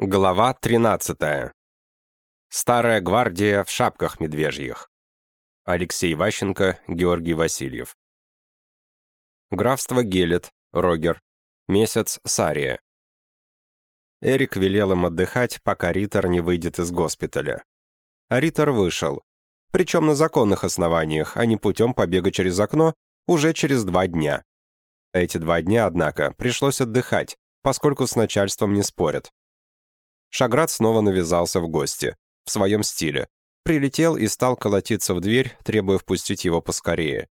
Глава 13. Старая гвардия в шапках медвежьих. Алексей Ващенко, Георгий Васильев. Графство Гелет, Рогер. Месяц Сария. Эрик велел им отдыхать, пока Риттер не выйдет из госпиталя. А Риттер вышел. Причем на законных основаниях, а не путем побега через окно, уже через два дня. Эти два дня, однако, пришлось отдыхать, поскольку с начальством не спорят. Шаград снова навязался в гости, в своем стиле. Прилетел и стал колотиться в дверь, требуя впустить его поскорее.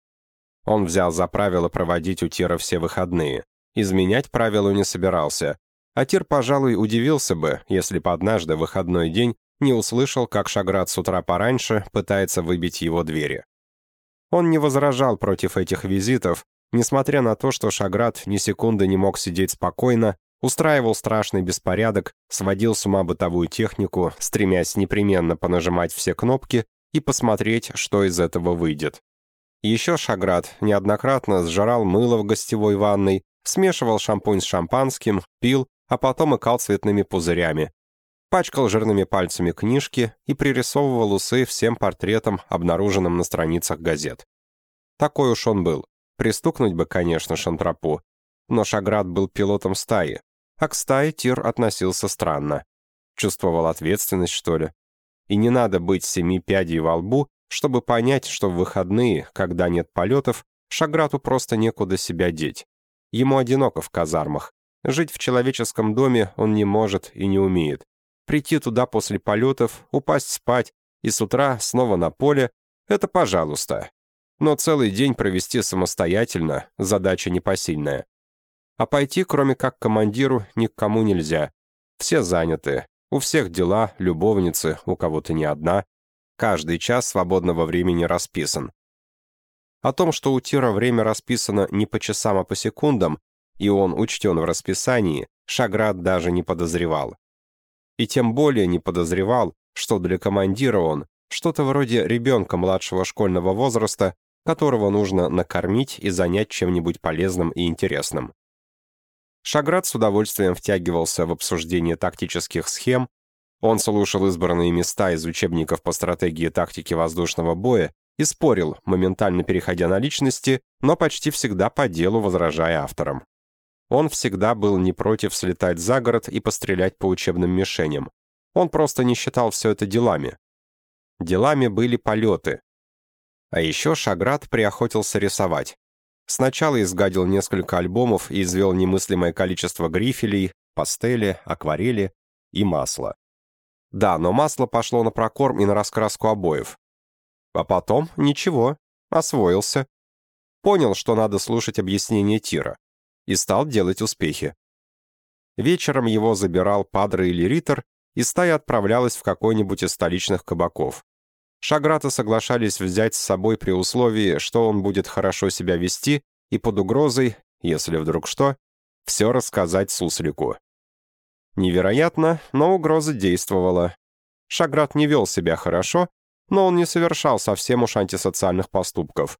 Он взял за правило проводить у Тира все выходные. Изменять правилу не собирался. А Тир, пожалуй, удивился бы, если бы однажды выходной день не услышал, как Шаград с утра пораньше пытается выбить его двери. Он не возражал против этих визитов, несмотря на то, что Шаград ни секунды не мог сидеть спокойно устраивал страшный беспорядок, сводил с ума бытовую технику, стремясь непременно понажимать все кнопки и посмотреть, что из этого выйдет. Еще Шаград неоднократно сжирал мыло в гостевой ванной, смешивал шампунь с шампанским, пил, а потом икал цветными пузырями. Пачкал жирными пальцами книжки и пририсовывал усы всем портретам, обнаруженным на страницах газет. Такой уж он был. Пристукнуть бы, конечно, Шантропу. Но Шаград был пилотом стаи, а к стае Тир относился странно. Чувствовал ответственность, что ли? И не надо быть семи пядей во лбу, чтобы понять, что в выходные, когда нет полетов, Шаграту просто некуда себя деть. Ему одиноко в казармах. Жить в человеческом доме он не может и не умеет. Прийти туда после полетов, упасть спать и с утра снова на поле — это пожалуйста. Но целый день провести самостоятельно — задача непосильная. А пойти, кроме как командиру, ни к кому нельзя. Все заняты. У всех дела, любовницы, у кого-то не одна. Каждый час свободного времени расписан. О том, что у Тира время расписано не по часам, а по секундам, и он учтен в расписании, Шаград даже не подозревал. И тем более не подозревал, что для командира он что-то вроде ребенка младшего школьного возраста, которого нужно накормить и занять чем-нибудь полезным и интересным. Шаград с удовольствием втягивался в обсуждение тактических схем, он слушал избранные места из учебников по стратегии тактики воздушного боя и спорил, моментально переходя на личности, но почти всегда по делу возражая авторам. Он всегда был не против слетать за город и пострелять по учебным мишеням. Он просто не считал все это делами. Делами были полеты. А еще Шаград приохотился рисовать. Сначала изгадил несколько альбомов и извел немыслимое количество грифелей, пастели, акварели и масла. Да, но масло пошло на прокорм и на раскраску обоев. А потом ничего, освоился. Понял, что надо слушать объяснение Тира. И стал делать успехи. Вечером его забирал Падре или Риттер, и стая отправлялась в какой-нибудь из столичных кабаков. Шаграта соглашались взять с собой при условии, что он будет хорошо себя вести и под угрозой, если вдруг что, все рассказать Суслику. Невероятно, но угроза действовала. Шаграт не вел себя хорошо, но он не совершал совсем уж антисоциальных поступков.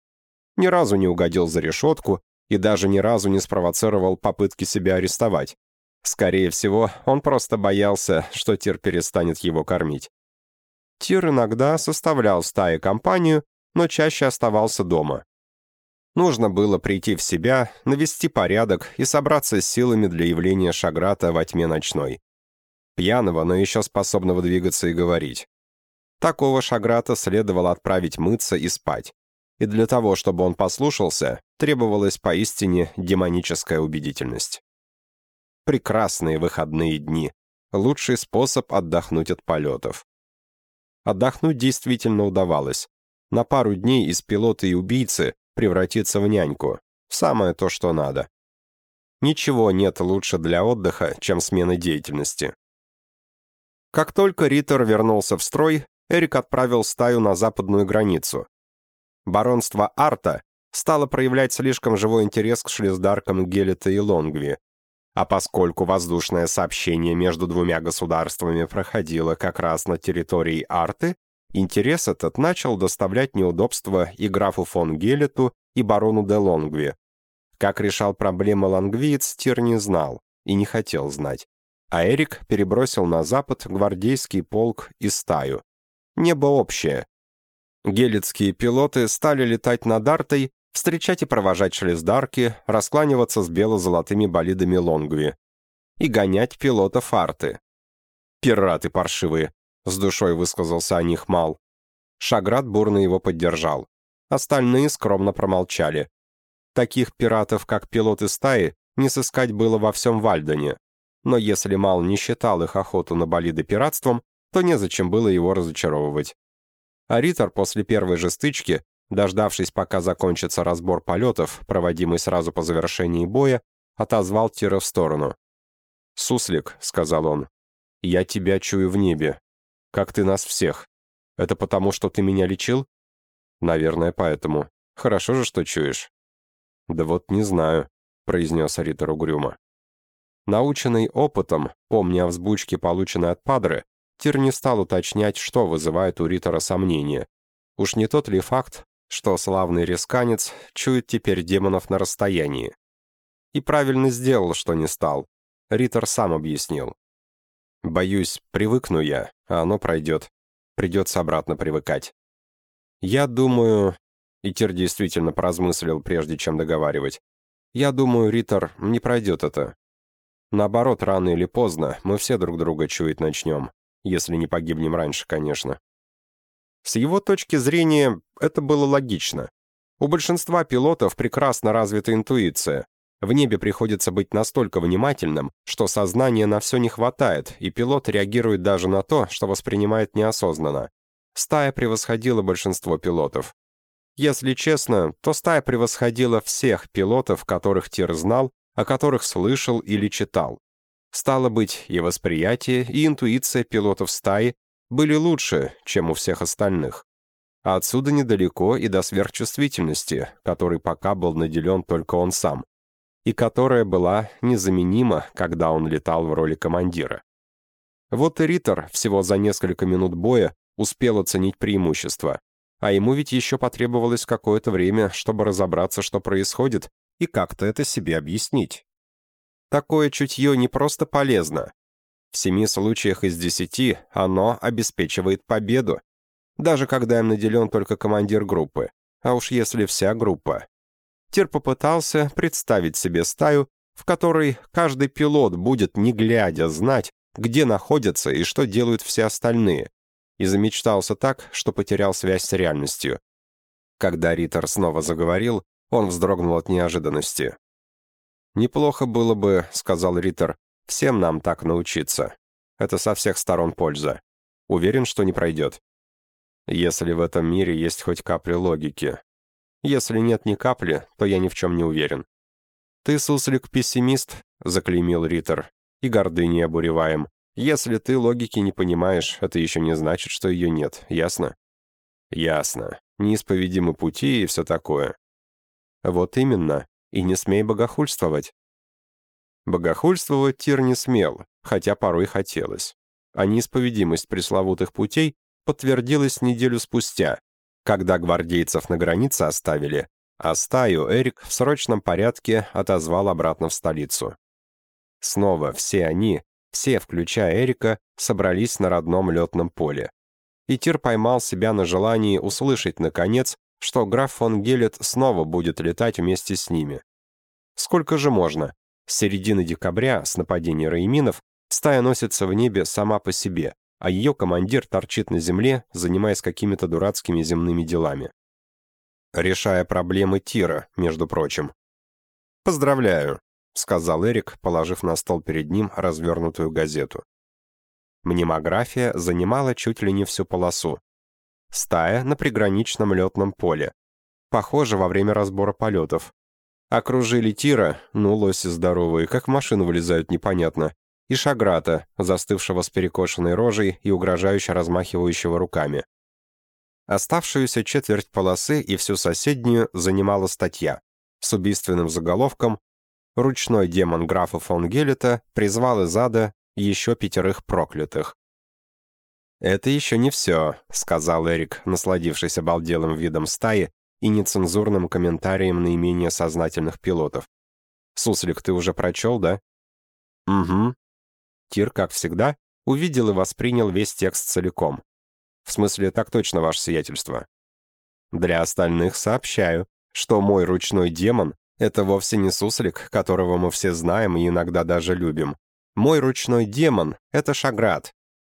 Ни разу не угодил за решетку и даже ни разу не спровоцировал попытки себя арестовать. Скорее всего, он просто боялся, что Тир перестанет его кормить. Тир иногда составлял стаи компанию, но чаще оставался дома. Нужно было прийти в себя, навести порядок и собраться с силами для явления Шаграта во тьме ночной. Пьяного, но еще способного двигаться и говорить. Такого Шаграта следовало отправить мыться и спать. И для того, чтобы он послушался, требовалась поистине демоническая убедительность. Прекрасные выходные дни. Лучший способ отдохнуть от полетов. Отдохнуть действительно удавалось. На пару дней из пилота и убийцы превратиться в няньку. Самое то, что надо. Ничего нет лучше для отдыха, чем смена деятельности. Как только Риттер вернулся в строй, Эрик отправил стаю на западную границу. Баронство Арта стало проявлять слишком живой интерес к шлиздаркам Гелета и Лонгви, а поскольку воздушное сообщение между двумя государствами проходило как раз на территории Арты, интерес этот начал доставлять неудобства и графу фон Гелету, и барону де Лонгви. Как решал проблемы лангвиец, Тир не знал и не хотел знать. а Эрик перебросил на запад гвардейский полк и стаю. Небо общее. Гелицкие пилоты стали летать над Артой, встречать и провожать шлездарки, раскланиваться с бело-золотыми болидами Лонгви и гонять пилотов Арты. «Пираты паршивые», — с душой высказался о них Мал. Шаград бурно его поддержал. Остальные скромно промолчали. Таких пиратов, как пилоты стаи, не сыскать было во всем Вальдоне. Но если Мал не считал их охоту на болиды пиратством, то незачем было его разочаровывать. А Риттер после первой же стычки, дождавшись, пока закончится разбор полетов, проводимый сразу по завершении боя, отозвал Тира в сторону. «Суслик», — сказал он, — «я тебя чую в небе. Как ты нас всех. Это потому, что ты меня лечил?» «Наверное, поэтому. Хорошо же, что чуешь». «Да вот не знаю», — произнес Риттер угрюмо. Наученный опытом, помня о взбучке, полученной от Падры, Тир не стал уточнять, что вызывает у Риттера сомнения. Уж не тот ли факт, что славный ресканец чует теперь демонов на расстоянии? И правильно сделал, что не стал. Риттер сам объяснил. «Боюсь, привыкну я, а оно пройдет. Придется обратно привыкать». «Я думаю...» И Тир действительно поразмыслил, прежде чем договаривать. «Я думаю, Риттер, не пройдет это. Наоборот, рано или поздно мы все друг друга чуять начнем. Если не погибнем раньше, конечно. С его точки зрения, это было логично. У большинства пилотов прекрасно развита интуиция. В небе приходится быть настолько внимательным, что сознания на все не хватает, и пилот реагирует даже на то, что воспринимает неосознанно. Стая превосходила большинство пилотов. Если честно, то стая превосходила всех пилотов, которых Тир знал, о которых слышал или читал. Стало быть, и восприятие, и интуиция пилотов стаи были лучше, чем у всех остальных. А отсюда недалеко и до сверхчувствительности, которой пока был наделен только он сам, и которая была незаменима, когда он летал в роли командира. Вот и Риттер всего за несколько минут боя успел оценить преимущество, а ему ведь еще потребовалось какое-то время, чтобы разобраться, что происходит, и как-то это себе объяснить. Такое чутье не просто полезно. В семи случаях из десяти оно обеспечивает победу, даже когда им наделен только командир группы, а уж если вся группа. Тир попытался представить себе стаю, в которой каждый пилот будет, не глядя, знать, где находятся и что делают все остальные, и замечтался так, что потерял связь с реальностью. Когда Риттер снова заговорил, он вздрогнул от неожиданности. «Неплохо было бы, — сказал Риттер, — всем нам так научиться. Это со всех сторон польза. Уверен, что не пройдет. Если в этом мире есть хоть капля логики. Если нет ни капли, то я ни в чем не уверен. «Ты, суслик-пессимист», — заклеймил Риттер, — «и гордыней обуреваем. Если ты логики не понимаешь, это еще не значит, что ее нет, ясно?» «Ясно. Неисповедимы пути и все такое». «Вот именно и не смей богохульствовать». Богохульствовать Тир не смел, хотя порой хотелось. А неисповедимость пресловутых путей подтвердилась неделю спустя, когда гвардейцев на границе оставили, а стаю Эрик в срочном порядке отозвал обратно в столицу. Снова все они, все, включая Эрика, собрались на родном летном поле. И Тир поймал себя на желании услышать, наконец, что граф фон Гелет снова будет летать вместе с ними. Сколько же можно? С середины декабря, с нападения Рейминов, стая носится в небе сама по себе, а ее командир торчит на земле, занимаясь какими-то дурацкими земными делами. Решая проблемы Тира, между прочим. «Поздравляю», — сказал Эрик, положив на стол перед ним развернутую газету. Мнемография занимала чуть ли не всю полосу, Стая на приграничном летном поле. Похоже, во время разбора полетов. Окружили Тира, ну, лоси здоровые, как в машину вылезают, непонятно, и Шаграта, застывшего с перекошенной рожей и угрожающе размахивающего руками. Оставшуюся четверть полосы и всю соседнюю занимала статья с убийственным заголовком «Ручной демон графа фон Гелета призвал из ада еще пятерых проклятых». «Это еще не все», — сказал Эрик, насладившись обалделым видом стаи и нецензурным комментарием наименее сознательных пилотов. «Суслик, ты уже прочел, да?» «Угу». Тир, как всегда, увидел и воспринял весь текст целиком. В смысле, так точно, ваше сиятельство. Для остальных сообщаю, что мой ручной демон — это вовсе не суслик, которого мы все знаем и иногда даже любим. Мой ручной демон — это Шаград,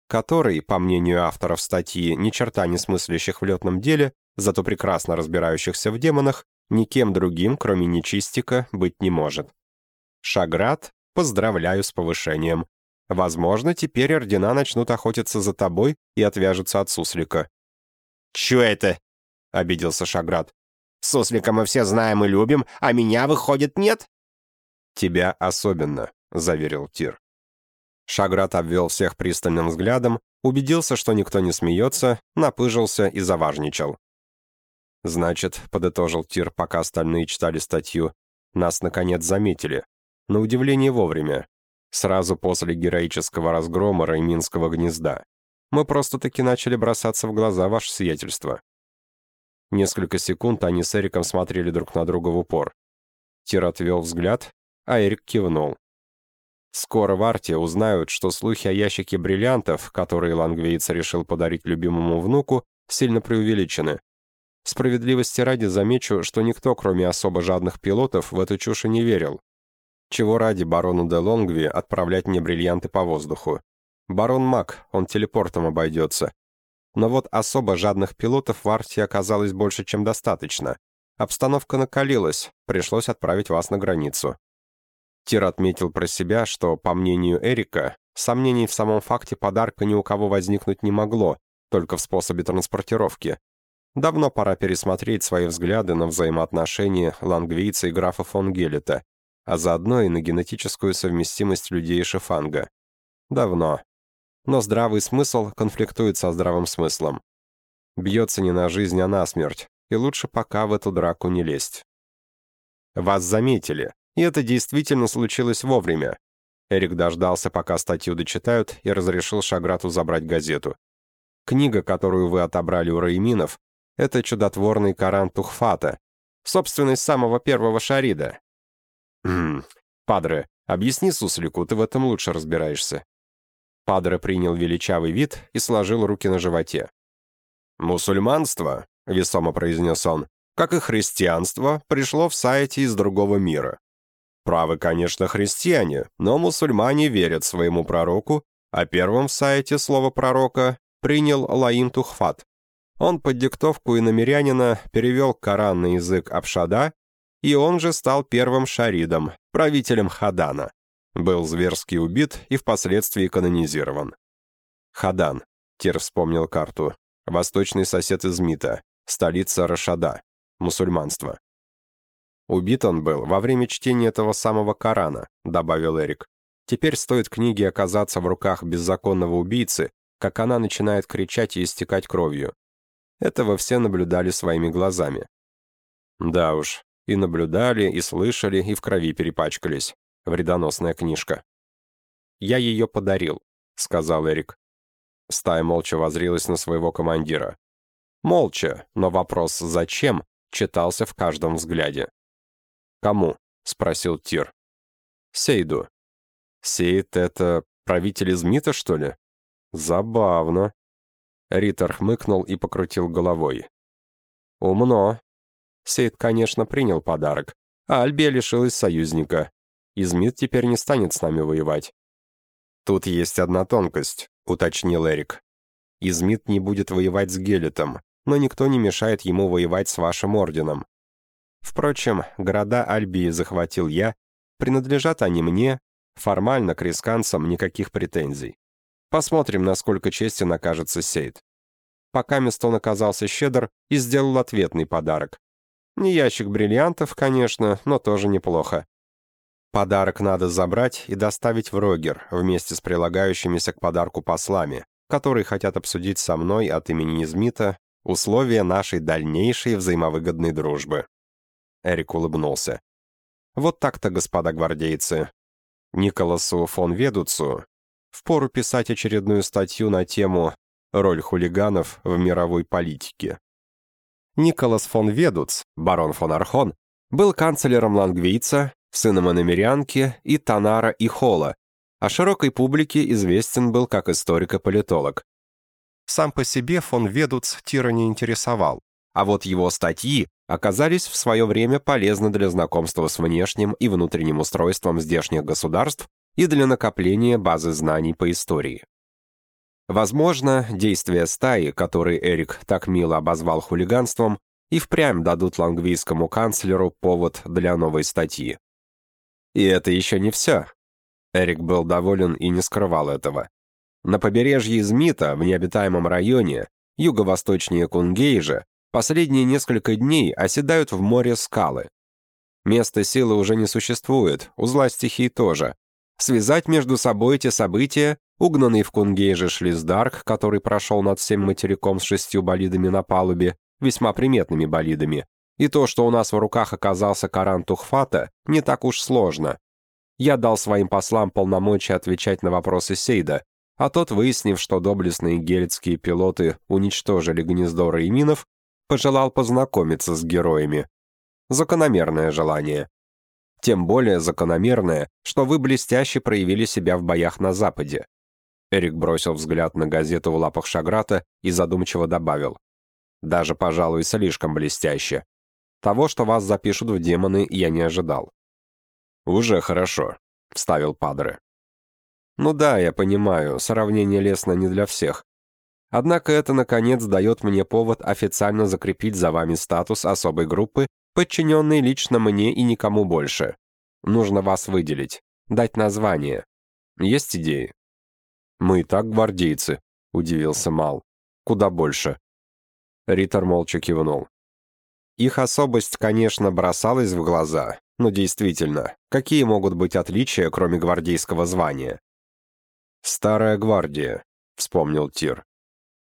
который, по мнению авторов статьи, ни черта не смыслящих в летном деле, зато прекрасно разбирающихся в демонах, никем другим, кроме нечистика, быть не может. Шаград, поздравляю с повышением. Возможно, теперь ордена начнут охотиться за тобой и отвяжутся от суслика». «Чё это?» — обиделся Шаград. «Суслика мы все знаем и любим, а меня, выходит, нет?» «Тебя особенно», — заверил Тир. Шаград обвел всех пристальным взглядом, убедился, что никто не смеется, напыжился и заважничал. «Значит», — подытожил Тир, пока остальные читали статью, «нас, наконец, заметили. На удивление вовремя. Сразу после героического разгрома Райминского гнезда. Мы просто-таки начали бросаться в глаза ваше сиятельство». Несколько секунд они с Эриком смотрели друг на друга в упор. Тир отвел взгляд, а Эрик кивнул. Скоро в Арте узнают, что слухи о ящике бриллиантов, которые лангвейц решил подарить любимому внуку, сильно преувеличены. Справедливости ради замечу, что никто, кроме особо жадных пилотов, в эту чушь не верил. Чего ради барону де Лонгви отправлять мне бриллианты по воздуху? Барон маг, он телепортом обойдется. Но вот особо жадных пилотов в Арте оказалось больше, чем достаточно. Обстановка накалилась, пришлось отправить вас на границу. Тир отметил про себя, что, по мнению Эрика, сомнений в самом факте подарка ни у кого возникнуть не могло, только в способе транспортировки. Давно пора пересмотреть свои взгляды на взаимоотношения лангвийца и графа фон Гелета, а заодно и на генетическую совместимость людей шифанга. Давно. Но здравый смысл конфликтует со здравым смыслом. Бьется не на жизнь, а на смерть, и лучше пока в эту драку не лезть. Вас заметили, и это действительно случилось вовремя. Эрик дождался, пока статью дочитают, и разрешил Шаграту забрать газету. Книга, которую вы отобрали у Раиминов, это чудотворный Коран Тухфата, собственность самого первого Шарида. «Хм, Падре, объясни Суслику, ты в этом лучше разбираешься». Падре принял величавый вид и сложил руки на животе. «Мусульманство», — весомо произнес он, — «как и христианство, пришло в сайте из другого мира. Правы, конечно, христиане, но мусульмане верят своему пророку, а первым в сайте слово пророка принял Лаим Тухфат. Он под диктовку иномерянина перевел Коран на язык Абшада, и он же стал первым шаридом, правителем Хадана. Был зверски убит и впоследствии канонизирован. Хадан, Тир вспомнил карту, восточный сосед Измита, столица Рашада, мусульманство. «Убит он был во время чтения этого самого Корана», — добавил Эрик. «Теперь стоит книге оказаться в руках беззаконного убийцы, как она начинает кричать и истекать кровью. Этого все наблюдали своими глазами. Да уж, и наблюдали, и слышали, и в крови перепачкались. Вредоносная книжка. «Я ее подарил», — сказал Эрик. Стая молча возрилась на своего командира. Молча, но вопрос «зачем?» читался в каждом взгляде. «Кому?» — спросил Тир. «Сейду». «Сейд — это правитель Измита, что ли?» «Забавно». Риттер хмыкнул и покрутил головой. «Умно. Сейд, конечно, принял подарок, а Альбия лишилась союзника. Измит теперь не станет с нами воевать». «Тут есть одна тонкость», — уточнил Эрик. «Измит не будет воевать с Гелетом, но никто не мешает ему воевать с вашим орденом. Впрочем, города Альбии захватил я, принадлежат они мне, формально к рисканцам никаких претензий. Посмотрим, насколько честен окажется Сейд. Пока Мистон оказался щедр и сделал ответный подарок. Не ящик бриллиантов, конечно, но тоже неплохо. Подарок надо забрать и доставить в Рогер вместе с прилагающимися к подарку послами, которые хотят обсудить со мной от имени Измита условия нашей дальнейшей взаимовыгодной дружбы. Эрик улыбнулся. «Вот так-то, господа гвардейцы. Николасу фон Ведуцу впору писать очередную статью на тему «Роль хулиганов в мировой политике». Николас фон Ведуц, барон фон Архон, был канцлером Лангвийца, сыном иномерянки и Танара и Хола, а широкой публике известен был как историк и политолог. Сам по себе фон Ведуц Тира не интересовал, а вот его статьи оказались в свое время полезны для знакомства с внешним и внутренним устройством здешних государств и для накопления базы знаний по истории. Возможно, действия стаи, которые Эрик так мило обозвал хулиганством, и впрямь дадут лангвийскому канцлеру повод для новой статьи. И это еще не все. Эрик был доволен и не скрывал этого. На побережье Измита, в необитаемом районе, юго-восточнее Кунгейжа, последние несколько дней оседают в море скалы. Места силы уже не существует, узла стихий тоже. Связать между собой эти события угнанный в Кунгейже Шлиздарк, который прошел над всем материком с шестью болидами на палубе, весьма приметными болидами, и то, что у нас в руках оказался Коран Тухфата, не так уж сложно. Я дал своим послам полномочия отвечать на вопросы Сейда, а тот, выяснив, что доблестные гельдские пилоты уничтожили гнездо Рейминов, пожелал познакомиться с героями. Закономерное желание. Тем более закономерное, что вы блестяще проявили себя в боях на Западе. Эрик бросил взгляд на газету в лапах Шаграта и задумчиво добавил. «Даже, пожалуй, слишком блестяще. Того, что вас запишут в демоны, я не ожидал». «Уже хорошо», — вставил Падре. «Ну да, я понимаю, сравнение лестно не для всех. Однако это, наконец, дает мне повод официально закрепить за вами статус особой группы, подчиненной лично мне и никому больше. Нужно вас выделить, дать название. Есть идеи?» «Мы и так гвардейцы», — удивился Мал. «Куда больше». Риттер молча кивнул. Их особость, конечно, бросалась в глаза, но действительно, какие могут быть отличия, кроме гвардейского звания? «Старая гвардия», — вспомнил Тир.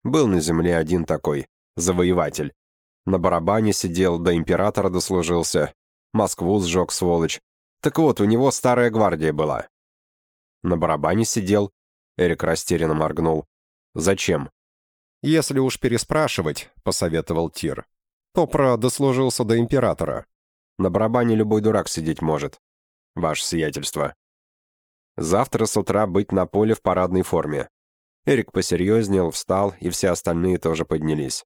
«Был на земле один такой, завоеватель. На барабане сидел, до императора дослужился. Москву сжег, сволочь. Так вот, у него старая гвардия была. На барабане сидел, Эрик растерянно моргнул. «Зачем?» «Если уж переспрашивать», — посоветовал Тир, «то про дослужился до императора. На барабане любой дурак сидеть может. Ваше сиятельство. Завтра с утра быть на поле в парадной форме». Эрик посерьезнел, встал, и все остальные тоже поднялись.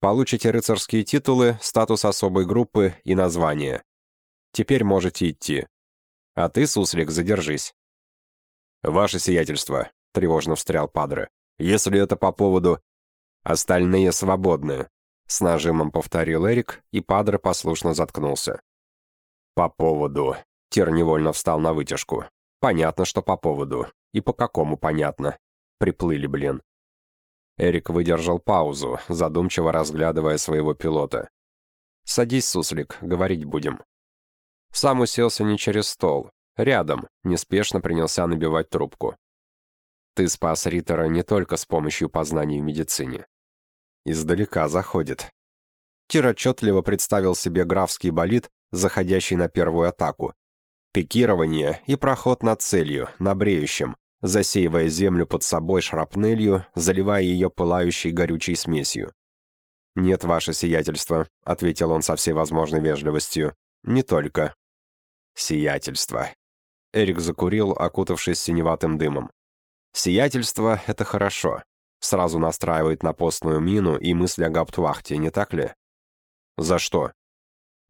«Получите рыцарские титулы, статус особой группы и название. Теперь можете идти. А ты, суслик, задержись». «Ваше сиятельство», — тревожно встрял Падре. «Если это по поводу...» «Остальные свободны», — с нажимом повторил Эрик, и Падре послушно заткнулся. «По поводу...» — Тир невольно встал на вытяжку. «Понятно, что по поводу. И по какому понятно. Приплыли, блин». Эрик выдержал паузу, задумчиво разглядывая своего пилота. «Садись, суслик, говорить будем». Сам уселся не через стол, Рядом, неспешно принялся набивать трубку. Ты спас Риттера не только с помощью познаний в медицине. Издалека заходит. Тир отчетливо представил себе графский болид, заходящий на первую атаку. Пикирование и проход над целью, на бреющем, засеивая землю под собой шрапнелью, заливая ее пылающей горючей смесью. «Нет, ваше сиятельство», — ответил он со всей возможной вежливостью. «Не только». «Сиятельство», Эрик закурил, окутавшись синеватым дымом. «Сиятельство — это хорошо. Сразу настраивает на постную мину и мысли о гауптвахте, не так ли?» «За что?»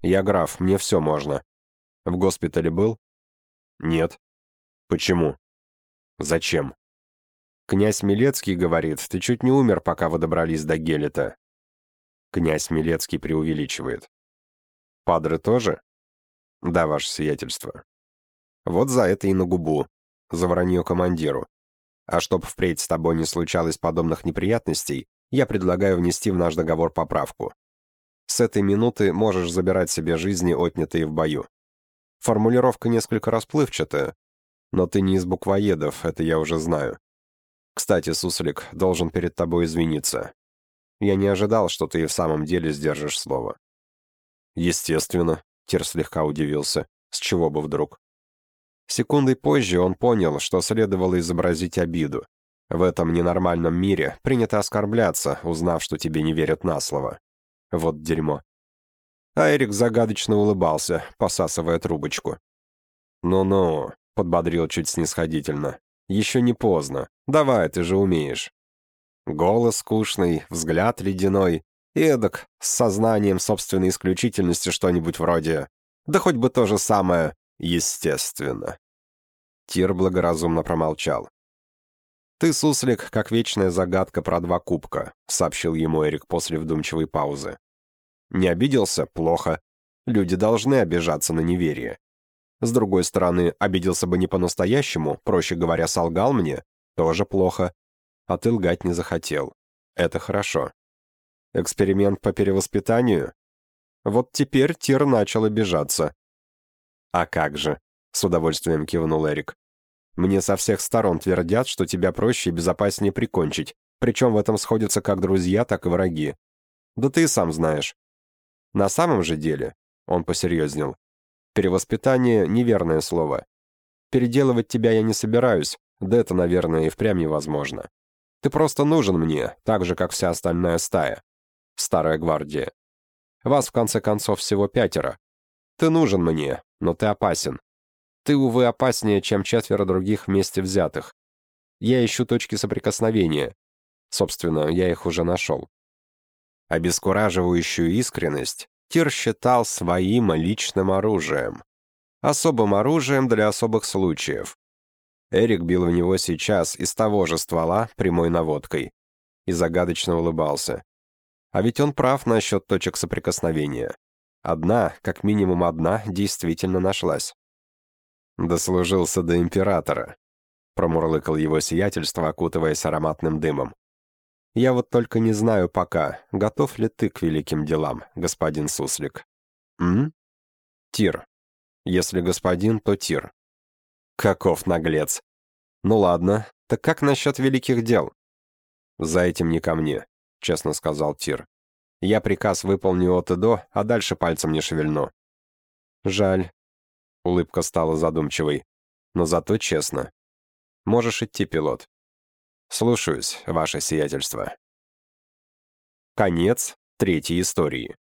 «Я граф, мне все можно. В госпитале был?» «Нет». «Почему?» «Зачем?» «Князь Милецкий говорит, ты чуть не умер, пока вы добрались до Гелета». Князь Милецкий преувеличивает. «Падре тоже?» «Да, ваше сиятельство. Вот за это и на губу. За вранье командиру. А чтоб впредь с тобой не случалось подобных неприятностей, я предлагаю внести в наш договор поправку. С этой минуты можешь забирать себе жизни, отнятые в бою. Формулировка несколько расплывчатая, но ты не из буквоедов, это я уже знаю. Кстати, Суслик, должен перед тобой извиниться. Я не ожидал, что ты и в самом деле сдержишь слово. Естественно, Тир слегка удивился. С чего бы вдруг? Секундой позже он понял, что следовало изобразить обиду. В этом ненормальном мире принято оскорбляться, узнав, что тебе не верят на слово. Вот дерьмо. А Эрик загадочно улыбался, посасывая трубочку. «Ну-ну», подбодрил чуть снисходительно. «Еще не поздно. Давай, ты же умеешь». Голос скучный, взгляд ледяной, эдак, с сознанием собственной исключительности что-нибудь вроде «да хоть бы то же самое, естественно». Тир благоразумно промолчал. «Ты, суслик, как вечная загадка про два кубка», — сообщил ему Эрик после вдумчивой паузы. «Не обиделся? Плохо. Люди должны обижаться на неверие. С другой стороны, обиделся бы не по-настоящему, проще говоря, солгал мне, тоже плохо. А ты лгать не захотел. Это хорошо. Эксперимент по перевоспитанию? Вот теперь Тир начал обижаться. А как же? С удовольствием кивнул Эрик. Мне со всех сторон твердят, что тебя проще и безопаснее прикончить, причем в этом сходятся как друзья, так и враги. Да ты и сам знаешь. На самом же деле, он посерьезнел, Перевоспитание — неверное слово. Переделывать тебя я не собираюсь, да это, наверное, и впрямь невозможно. Ты просто нужен мне, так же, как вся остальная стая. Старая гвардия. Вас, в конце концов, всего пятеро. Ты нужен мне, но ты опасен. Ты, увы, опаснее, чем четверо других вместе взятых. Я ищу точки соприкосновения. Собственно, я их уже нашел. Обескураживающую искренность Тир считал своим личным оружием. Особым оружием для особых случаев. Эрик бил в него сейчас из того же ствола прямой наводкой. И загадочно улыбался. А ведь он прав насчет точек соприкосновения. Одна, как минимум одна, действительно нашлась. «Дослужился до императора», — промурлыкал его сиятельство, окутываясь ароматным дымом. Я вот только не знаю пока, готов ли ты к великим делам, господин Суслик. М? Тир. Если господин, то Тир. Каков наглец. Ну ладно, так как насчет великих дел? За этим не ко мне, честно сказал Тир. Я приказ выполню от и до, а дальше пальцем не шевельну. Жаль. Улыбка стала задумчивой. Но зато честно. Можешь идти, пилот. «Слушаюсь, ваше сиятельство». Конец третьей истории.